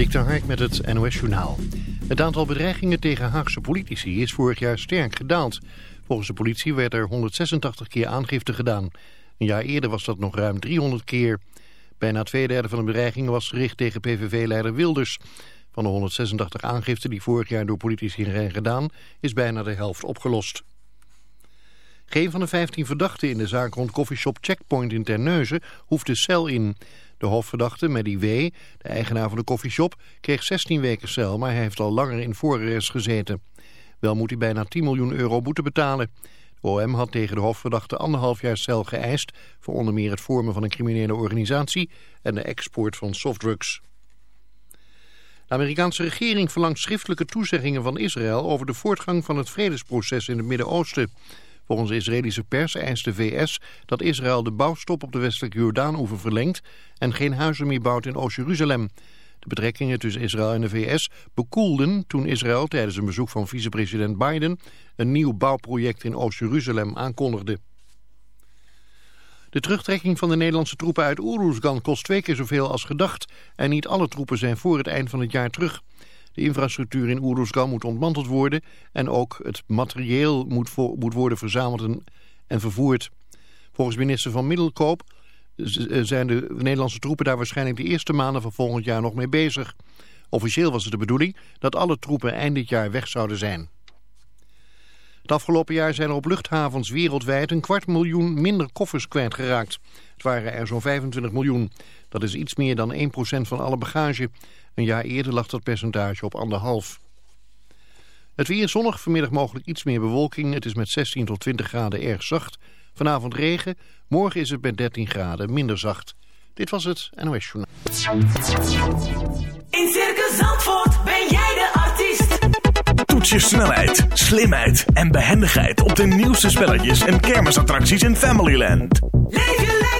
Dik Hark met het NOS Journaal. Het aantal bedreigingen tegen Haagse politici is vorig jaar sterk gedaald. Volgens de politie werd er 186 keer aangifte gedaan. Een jaar eerder was dat nog ruim 300 keer. Bijna twee derde van de bedreigingen was gericht tegen PVV-leider Wilders. Van de 186 aangiften die vorig jaar door politici zijn gedaan... is bijna de helft opgelost. Geen van de 15 verdachten in de zaak rond koffieshop Checkpoint in Terneuzen hoeft de cel in... De hoofdverdachte, Maddie W., de eigenaar van de koffieshop, kreeg 16 weken cel, maar hij heeft al langer in voorarrest gezeten. Wel moet hij bijna 10 miljoen euro boete betalen. De OM had tegen de hoofdverdachte anderhalf jaar cel geëist... voor onder meer het vormen van een criminele organisatie en de export van softdrugs. De Amerikaanse regering verlangt schriftelijke toezeggingen van Israël... over de voortgang van het vredesproces in het Midden-Oosten... Volgens de Israëlische pers eist de VS dat Israël de bouwstop op de westelijke Jordaan-oever verlengt en geen huizen meer bouwt in Oost-Jeruzalem. De betrekkingen tussen Israël en de VS bekoelden toen Israël tijdens een bezoek van vicepresident Biden een nieuw bouwproject in Oost-Jeruzalem aankondigde. De terugtrekking van de Nederlandse troepen uit Oeroesgan kost twee keer zoveel als gedacht en niet alle troepen zijn voor het eind van het jaar terug. De infrastructuur in Oeruzgan moet ontmanteld worden en ook het materieel moet, moet worden verzameld en, en vervoerd. Volgens minister van Middelkoop eh, zijn de Nederlandse troepen daar waarschijnlijk de eerste maanden van volgend jaar nog mee bezig. Officieel was het de bedoeling dat alle troepen eind dit jaar weg zouden zijn. Het afgelopen jaar zijn er op luchthavens wereldwijd een kwart miljoen minder koffers kwijtgeraakt. Het waren er zo'n 25 miljoen. Dat is iets meer dan 1% van alle bagage. Een jaar eerder lag dat percentage op anderhalf. Het weer zonnig, vanmiddag mogelijk iets meer bewolking. Het is met 16 tot 20 graden erg zacht. Vanavond regen, morgen is het met 13 graden minder zacht. Dit was het NOS Journaal. In Circus Zandvoort ben jij de artiest. Toets je snelheid, slimheid en behendigheid op de nieuwste spelletjes en kermisattracties in Familyland. Leef je lekker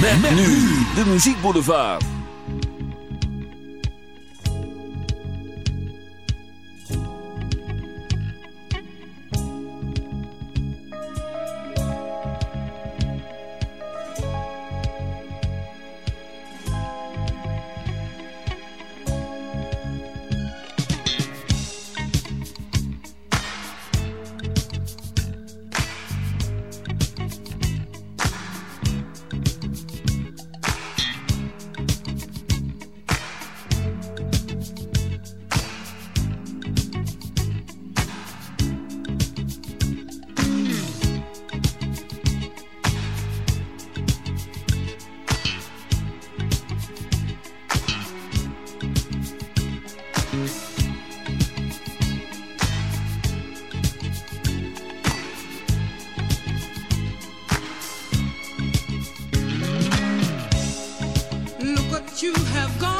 Met, met nu de Muziekboulevard. You have gone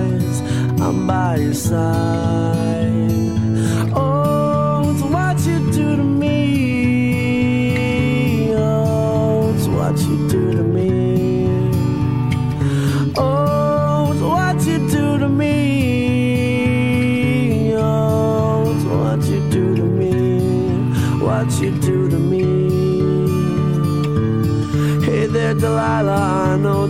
I'm by your side.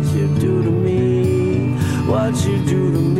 What you do to me. What you do to me.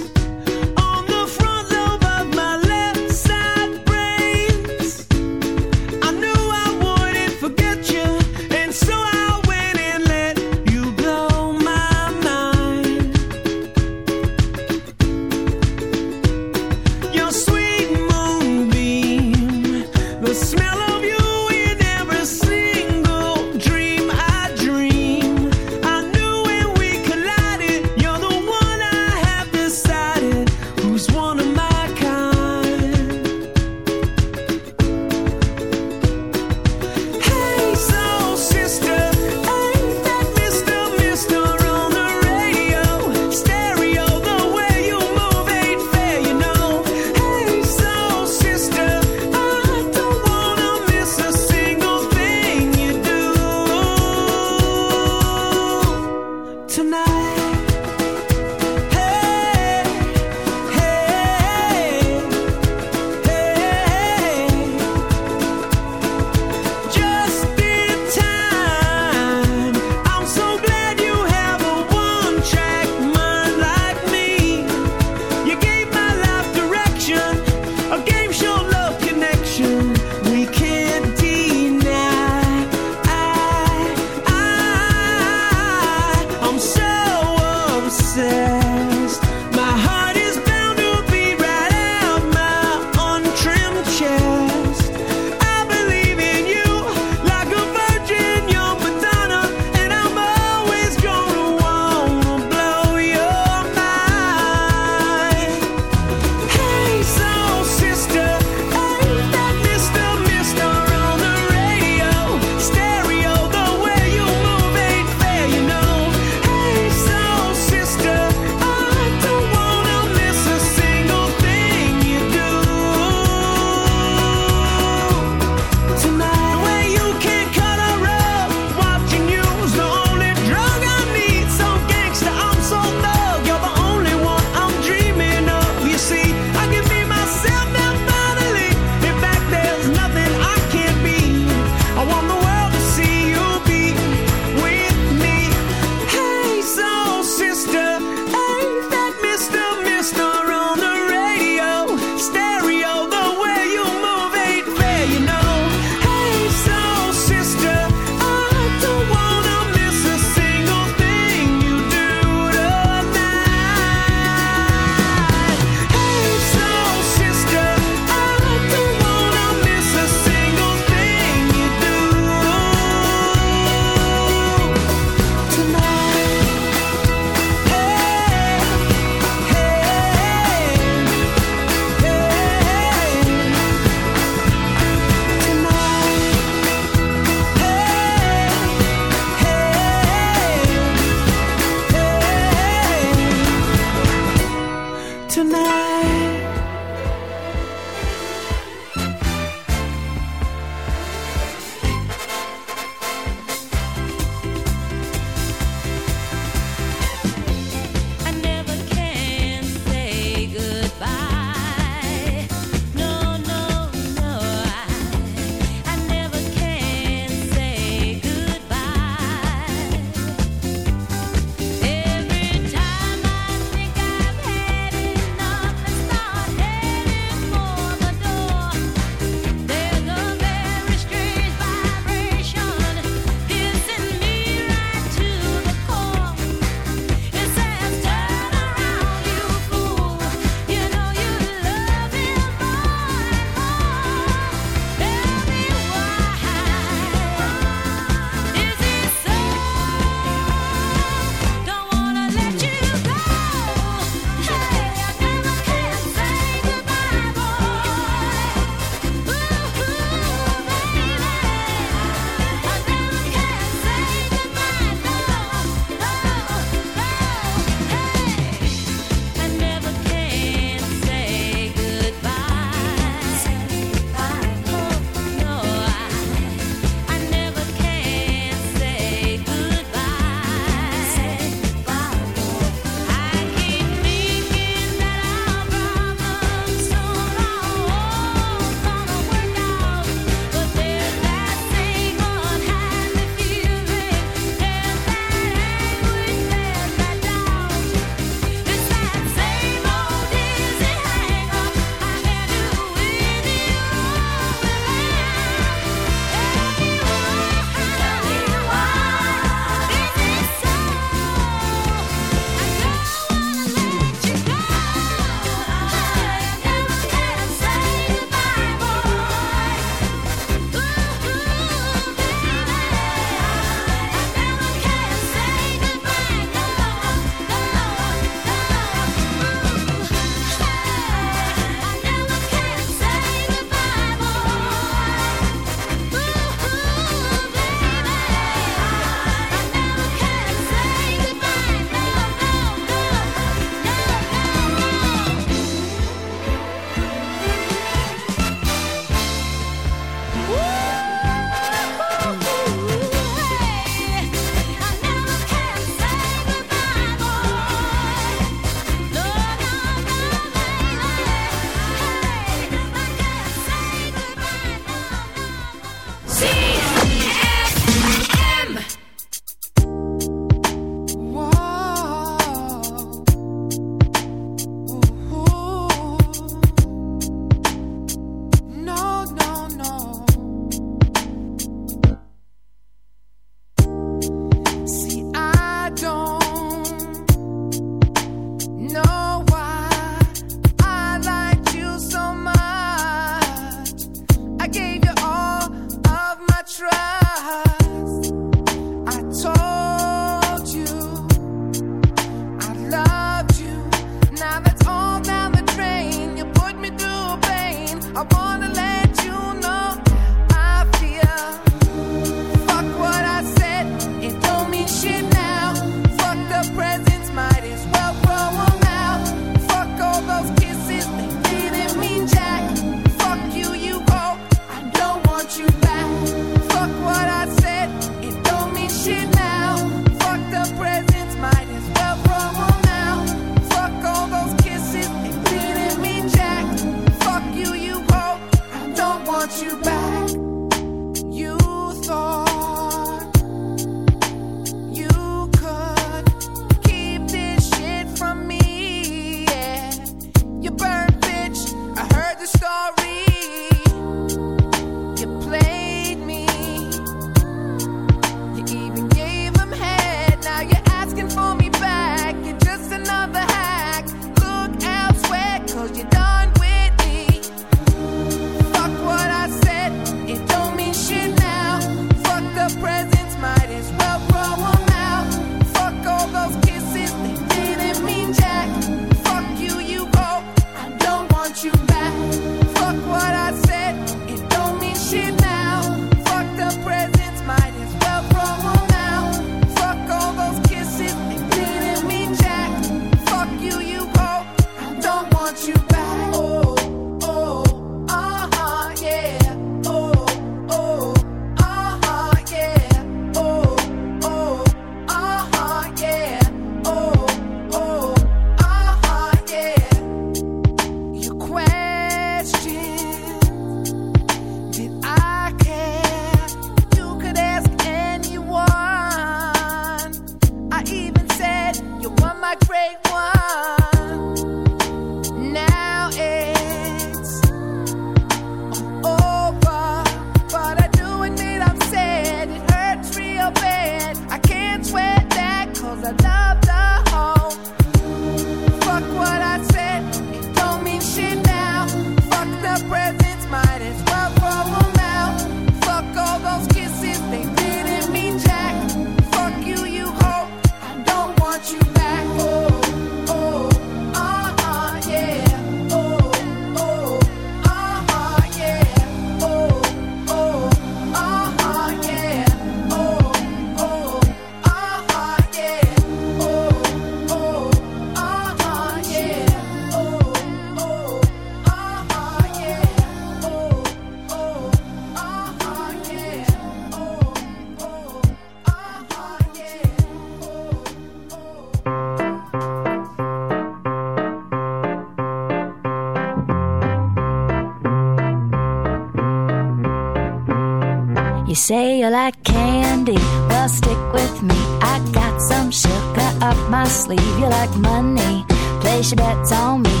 like candy. Well, stick with me. I got some sugar up my sleeve. You like money. Place your bets on me.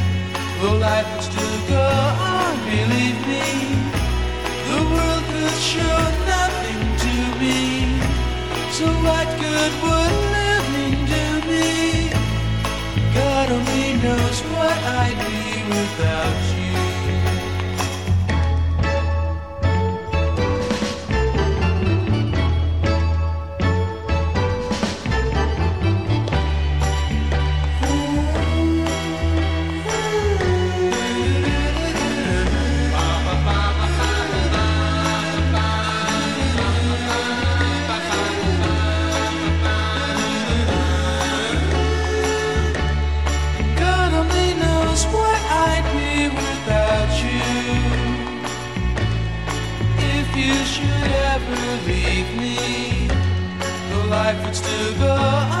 well, life would still go on, believe me. The world could show nothing to me. So what good would living do me? God only knows what I'd be without life would still go on,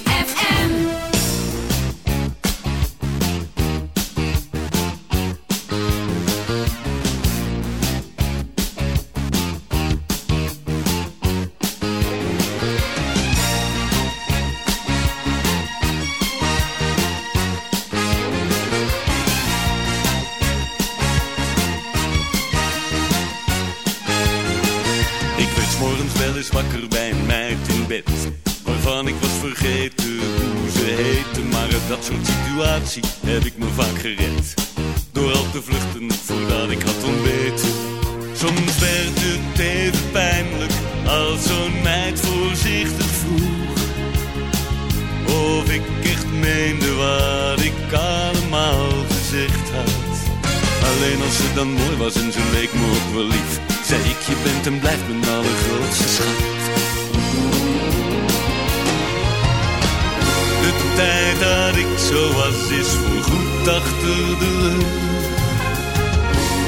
Vluchten voordat ik had ontbeten. Soms werd het even pijnlijk Als zo'n meid voorzichtig vroeg. Of ik echt meende wat ik allemaal gezegd had. Alleen als ze dan mooi was en ze leek me ook wel lief Zei ik, je bent en blijft mijn allergrootste schat. De tijd dat ik zo was is voorgoed achter de rug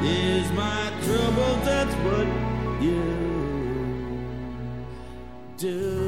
Ease my trouble, that's what you do.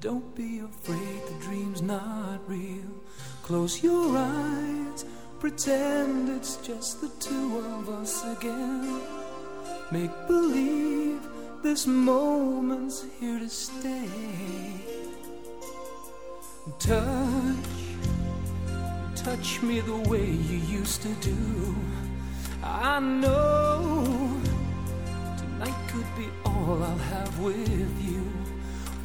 Don't be afraid, the dream's not real. Close your eyes, pretend it's just the two of us again. Make believe this moment's here to stay. Touch, touch me the way you used to do. I know tonight could be all I'll have with you.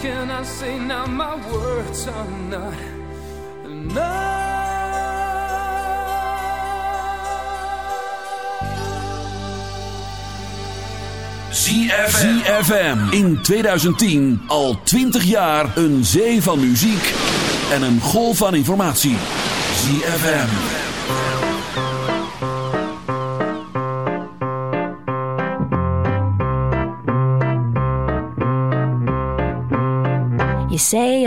can I say now? My words are not ZFM in 2010 al 20 jaar een zee van muziek en een golf van informatie. ZFM.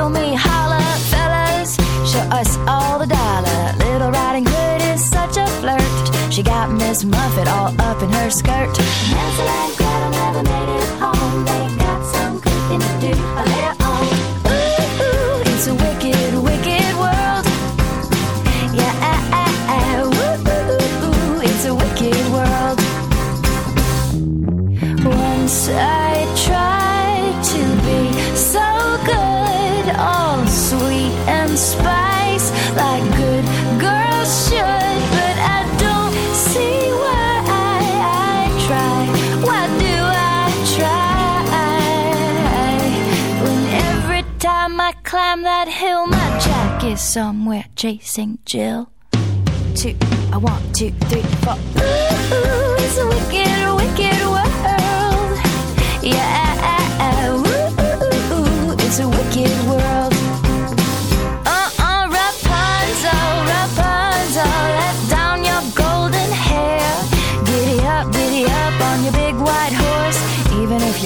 feel me, holla, fellas, show us all the dollar. Little Riding Hood is such a flirt. She got Miss Muffet all up in her skirt. Hansel and Gretel never made it home. They got some cooking to do of their own. Ooh, ooh, it's a wicked, wicked world. Yeah, ooh, ooh, ooh, it's a wicked world. Once I spice, like good girls should. But I don't see why I, try. Why do I try? When every time I climb that hill, my jack is somewhere chasing Jill two. I want two, three, four. Ooh, ooh, it's a wicked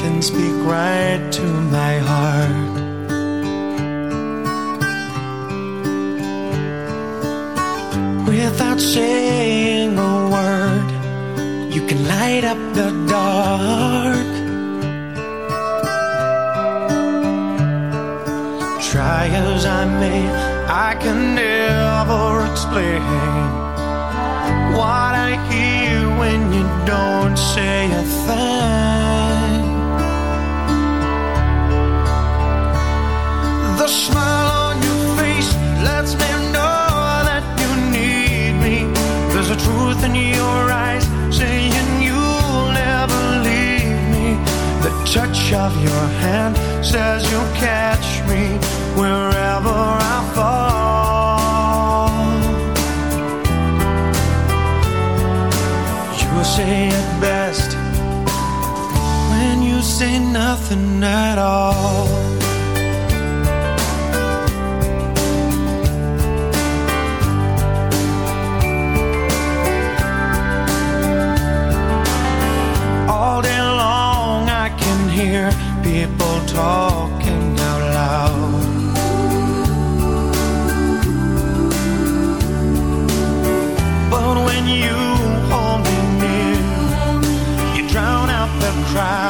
can speak right to my heart. Without saying a word, you can light up the dark. Try as I may, I can never explain what I hear when you don't say a thing. smile on your face lets me know that you need me. There's a truth in your eyes saying you'll never leave me. The touch of your hand says you'll catch me wherever I fall. You will say it best when you say nothing at all. hear people talking out loud. But when you hold me near, you drown out the crowd.